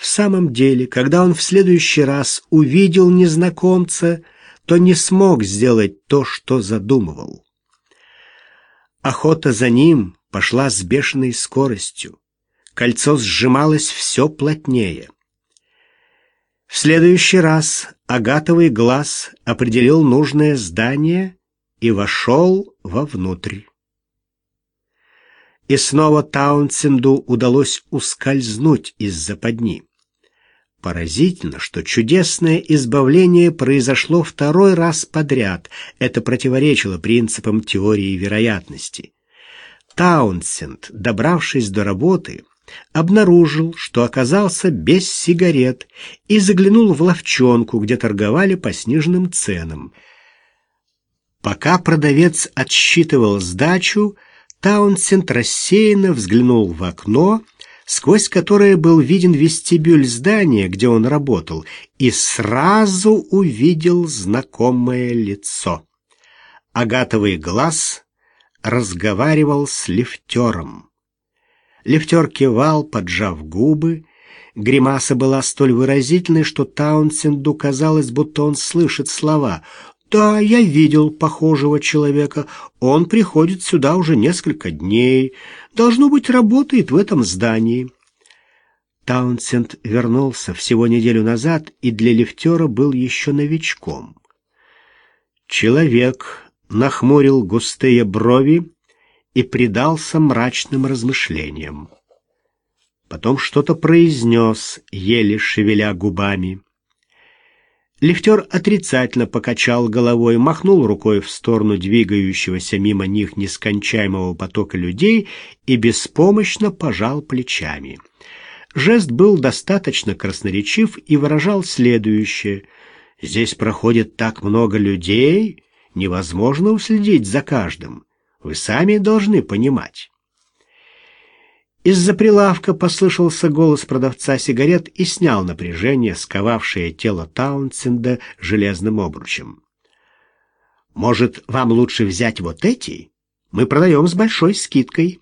В самом деле, когда он в следующий раз увидел незнакомца, то не смог сделать то, что задумывал. Охота за ним пошла с бешеной скоростью. Кольцо сжималось все плотнее. В следующий раз агатовый глаз определил нужное здание и вошел вовнутрь. И снова Таунсенду удалось ускользнуть из западни. Поразительно, что чудесное избавление произошло второй раз подряд. Это противоречило принципам теории вероятности. Таунсенд, добравшись до работы, обнаружил, что оказался без сигарет и заглянул в ловчонку, где торговали по сниженным ценам. Пока продавец отсчитывал сдачу, Таунсенд рассеянно взглянул в окно сквозь которое был виден вестибюль здания, где он работал, и сразу увидел знакомое лицо. Агатовый глаз разговаривал с лифтером. Лифтер кивал, поджав губы. Гримаса была столь выразительной, что Таунсенду казалось, будто он слышит слова. «Да, я видел похожего человека. Он приходит сюда уже несколько дней. Должно быть, работает в этом здании. Таунсенд вернулся всего неделю назад и для лифтера был еще новичком. Человек нахмурил густые брови и предался мрачным размышлениям. Потом что-то произнес, еле шевеля губами. Лифтер отрицательно покачал головой, махнул рукой в сторону двигающегося мимо них нескончаемого потока людей и беспомощно пожал плечами. Жест был достаточно красноречив и выражал следующее. «Здесь проходит так много людей, невозможно уследить за каждым. Вы сами должны понимать». Из-за прилавка послышался голос продавца сигарет и снял напряжение, сковавшее тело Таунсенда железным обручем. «Может, вам лучше взять вот эти? Мы продаем с большой скидкой».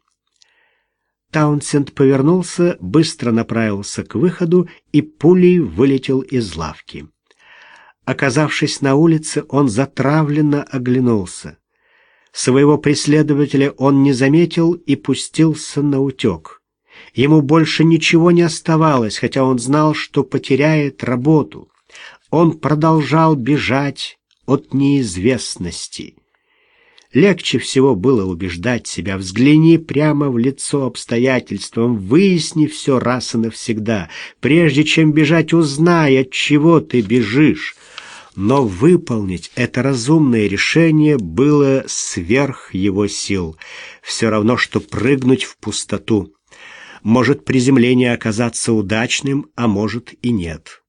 Таунсенд повернулся, быстро направился к выходу и пулей вылетел из лавки. Оказавшись на улице, он затравленно оглянулся. Своего преследователя он не заметил и пустился на утек. Ему больше ничего не оставалось, хотя он знал, что потеряет работу. Он продолжал бежать от неизвестности. Легче всего было убеждать себя. Взгляни прямо в лицо обстоятельствам, выясни все раз и навсегда. Прежде чем бежать, узнай, от чего ты бежишь. Но выполнить это разумное решение было сверх его сил. Все равно, что прыгнуть в пустоту. Может приземление оказаться удачным, а может и нет.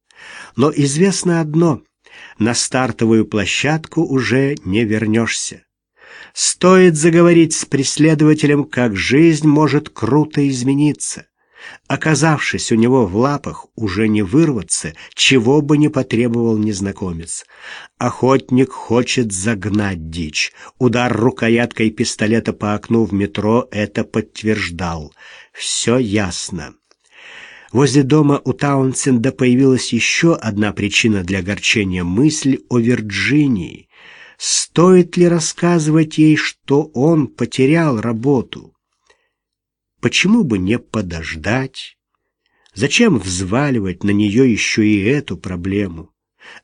Но известно одно — на стартовую площадку уже не вернешься. Стоит заговорить с преследователем, как жизнь может круто измениться. Оказавшись у него в лапах, уже не вырваться, чего бы ни потребовал незнакомец. Охотник хочет загнать дичь. Удар рукояткой пистолета по окну в метро это подтверждал. Все ясно. Возле дома у Таунсенда появилась еще одна причина для огорчения — мысль о Вирджинии. Стоит ли рассказывать ей, что он потерял работу? Почему бы не подождать? Зачем взваливать на нее еще и эту проблему?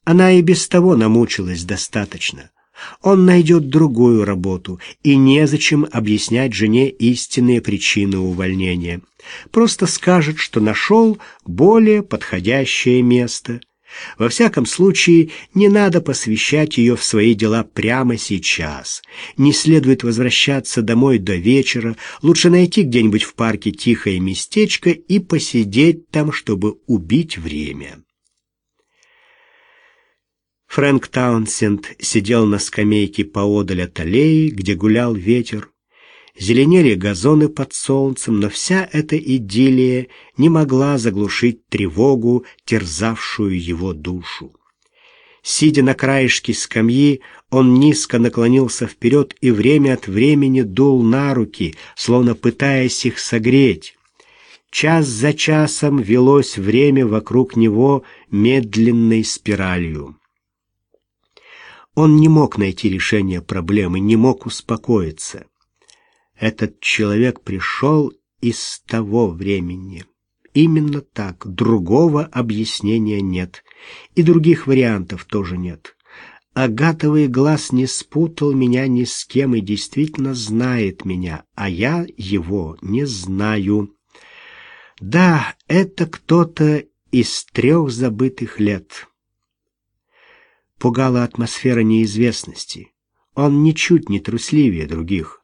Она и без того намучилась достаточно. Он найдет другую работу, и незачем объяснять жене истинные причины увольнения. Просто скажет, что нашел более подходящее место – во всяком случае, не надо посвящать ее в свои дела прямо сейчас. Не следует возвращаться домой до вечера, лучше найти где-нибудь в парке тихое местечко и посидеть там, чтобы убить время. Фрэнк Таунсенд сидел на скамейке поодаль от аллеи, где гулял ветер зеленели газоны под солнцем, но вся эта идиллия не могла заглушить тревогу, терзавшую его душу. Сидя на краешке скамьи, он низко наклонился вперед и время от времени дул на руки, словно пытаясь их согреть. Час за часом велось время вокруг него медленной спиралью. Он не мог найти решение проблемы, не мог успокоиться. Этот человек пришел из того времени. Именно так, другого объяснения нет. И других вариантов тоже нет. Агатовый глаз не спутал меня ни с кем и действительно знает меня, а я его не знаю. Да, это кто-то из трех забытых лет. Пугала атмосфера неизвестности. Он ничуть не трусливее других.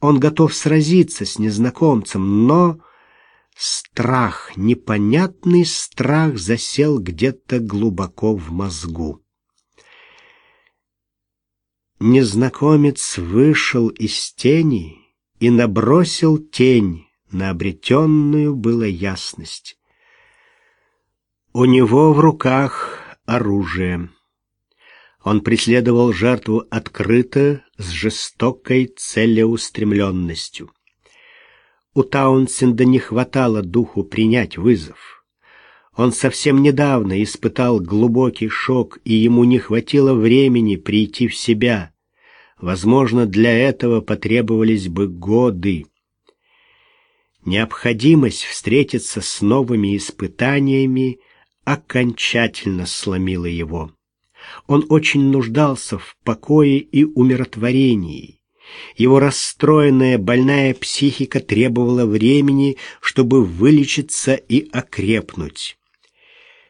Он готов сразиться с незнакомцем, но страх, непонятный страх засел где-то глубоко в мозгу. Незнакомец вышел из тени и набросил тень на обретенную было ясность. У него в руках оружие. Он преследовал жертву открыто, с жестокой целеустремленностью. У Таунсенда не хватало духу принять вызов. Он совсем недавно испытал глубокий шок, и ему не хватило времени прийти в себя. Возможно, для этого потребовались бы годы. Необходимость встретиться с новыми испытаниями окончательно сломила его. Он очень нуждался в покое и умиротворении. Его расстроенная, больная психика требовала времени, чтобы вылечиться и окрепнуть.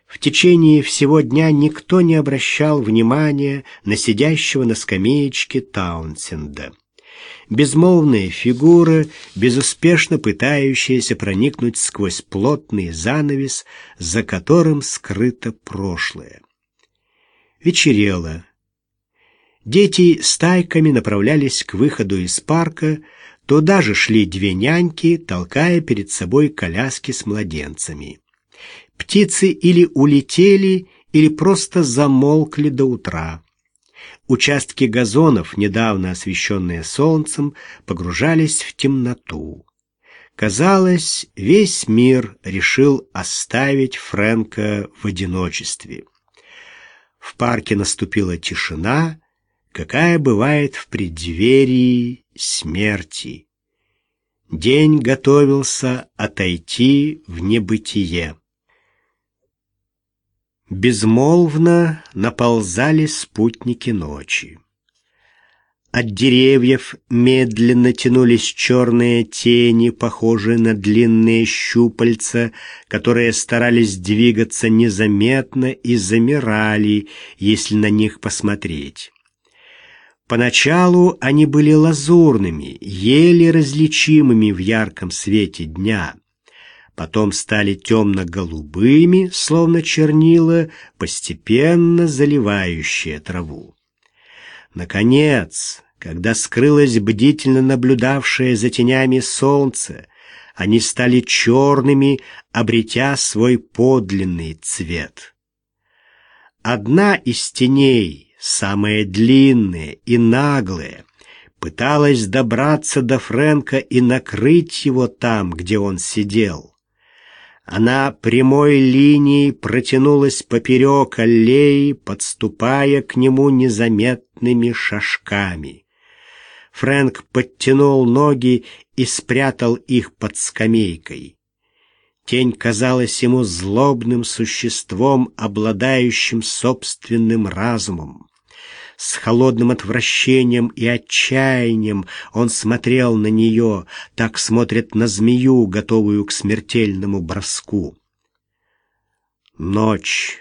В течение всего дня никто не обращал внимания на сидящего на скамеечке Таунсенда безмолвная фигура, безуспешно пытающаяся проникнуть сквозь плотный занавес, за которым скрыто прошлое. Вечерело. Дети стайками направлялись к выходу из парка, туда же шли две няньки, толкая перед собой коляски с младенцами. Птицы или улетели, или просто замолкли до утра. Участки газонов, недавно освещенные солнцем, погружались в темноту. Казалось, весь мир решил оставить Фрэнка в одиночестве. В парке наступила тишина, какая бывает в преддверии смерти. День готовился отойти в небытие. Безмолвно наползали спутники ночи. От деревьев медленно тянулись черные тени, похожие на длинные щупальца, которые старались двигаться незаметно и замирали, если на них посмотреть. Поначалу они были лазурными, еле различимыми в ярком свете дня потом стали темно-голубыми, словно чернила, постепенно заливающие траву. Наконец, когда скрылось бдительно наблюдавшее за тенями солнце, они стали черными, обретя свой подлинный цвет. Одна из теней, самая длинная и наглая, пыталась добраться до Фрэнка и накрыть его там, где он сидел. Она прямой линией протянулась поперек аллеи, подступая к нему незаметными шажками. Фрэнк подтянул ноги и спрятал их под скамейкой. Тень казалась ему злобным существом, обладающим собственным разумом. С холодным отвращением и отчаянием он смотрел на нее, так смотрит на змею, готовую к смертельному броску. Ночь.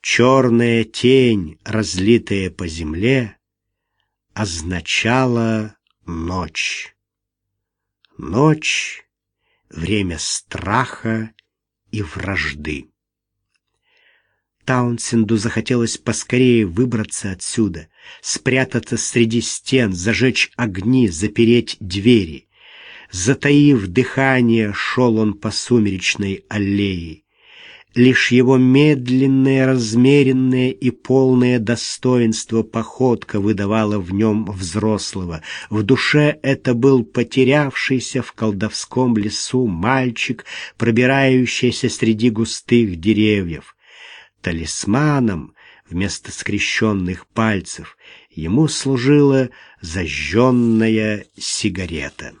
Черная тень, разлитая по земле, означала ночь. Ночь — время страха и вражды. Таунсенду захотелось поскорее выбраться отсюда, спрятаться среди стен, зажечь огни, запереть двери. Затаив дыхание, шел он по сумеречной аллее. Лишь его медленное, размеренное и полное достоинство походка выдавала в нем взрослого. В душе это был потерявшийся в колдовском лесу мальчик, пробирающийся среди густых деревьев. Талисманом вместо скрещенных пальцев ему служила зажженная сигарета.